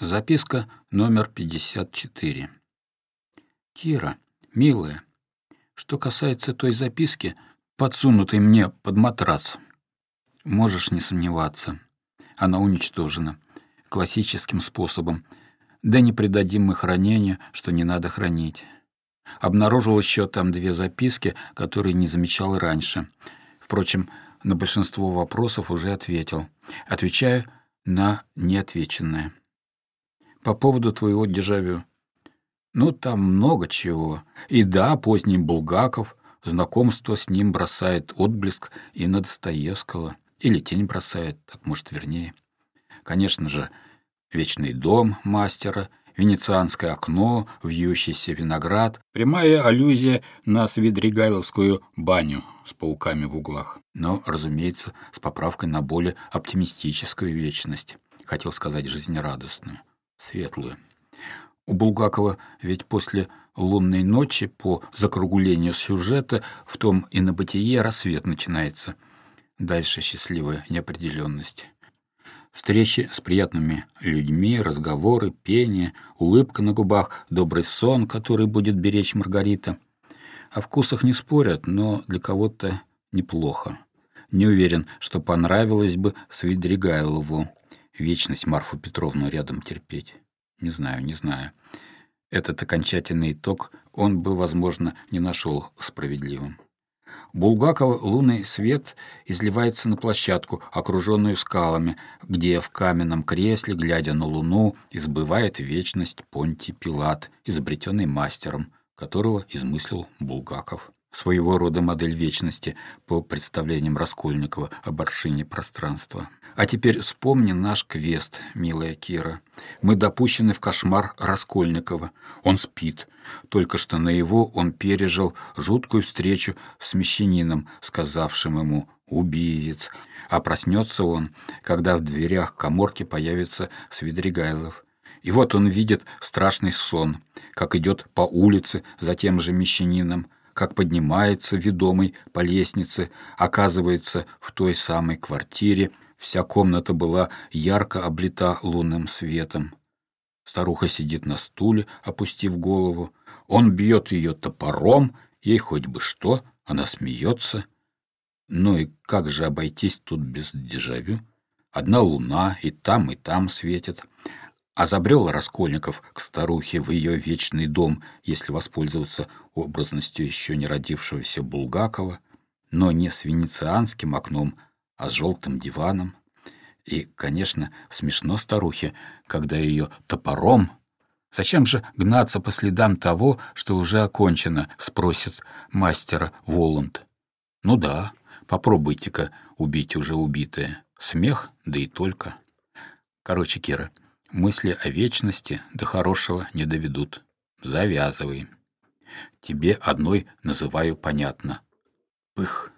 Записка номер 54. Кира, милая, что касается той записки, подсунутой мне под матрас, можешь не сомневаться. Она уничтожена классическим способом. Да не придадим мы хранения, что не надо хранить. Обнаружил еще там две записки, которые не замечал раньше. Впрочем, на большинство вопросов уже ответил. Отвечаю на неотвеченное. По поводу твоего дежавю. Ну, там много чего. И да, поздний Булгаков, знакомство с ним бросает отблеск и на Достоевского. Или тень бросает, так может вернее. Конечно же, вечный дом мастера, венецианское окно, вьющийся виноград, прямая аллюзия на Свидригайловскую баню с пауками в углах. Но, разумеется, с поправкой на более оптимистическую вечность. Хотел сказать жизнерадостную светлую. У Булгакова ведь после «Лунной ночи» по закруглению сюжета в том и на бытие рассвет начинается. Дальше счастливая неопределенность. Встречи с приятными людьми, разговоры, пение, улыбка на губах, добрый сон, который будет беречь Маргарита. О вкусах не спорят, но для кого-то неплохо. Не уверен, что понравилось бы Свидригайлову вечность Марфу Петровну рядом терпеть. Не знаю, не знаю. Этот окончательный итог он бы, возможно, не нашел справедливым. Булгакова лунный свет изливается на площадку, окруженную скалами, где в каменном кресле, глядя на луну, избывает вечность Понти Пилат, изобретенный мастером, которого измыслил Булгаков своего рода модель вечности по представлениям Раскольникова об аршине пространства. А теперь вспомни наш квест, милая Кира. Мы допущены в кошмар Раскольникова. Он спит. Только что на его он пережил жуткую встречу с мещанином, сказавшим ему «убиец». А проснется он, когда в дверях коморки появится Свидригайлов. И вот он видит страшный сон, как идет по улице за тем же мещанином, как поднимается ведомый по лестнице, оказывается в той самой квартире, вся комната была ярко облита лунным светом. Старуха сидит на стуле, опустив голову. Он бьет ее топором, ей хоть бы что, она смеется. Ну и как же обойтись тут без дежавю? Одна луна и там, и там светит. А забрел Раскольников к старухе в ее вечный дом, если воспользоваться образностью еще не родившегося Булгакова, но не с венецианским окном, а с желтым диваном. И, конечно, смешно старухе, когда ее топором... Зачем же гнаться по следам того, что уже окончено, спросит мастера Воланд. Ну да, попробуйте-ка убить уже убитое. Смех, да и только. Короче, Кира, мысли о вечности до хорошего не доведут. Завязывай. Тебе одной называю понятно. Пых.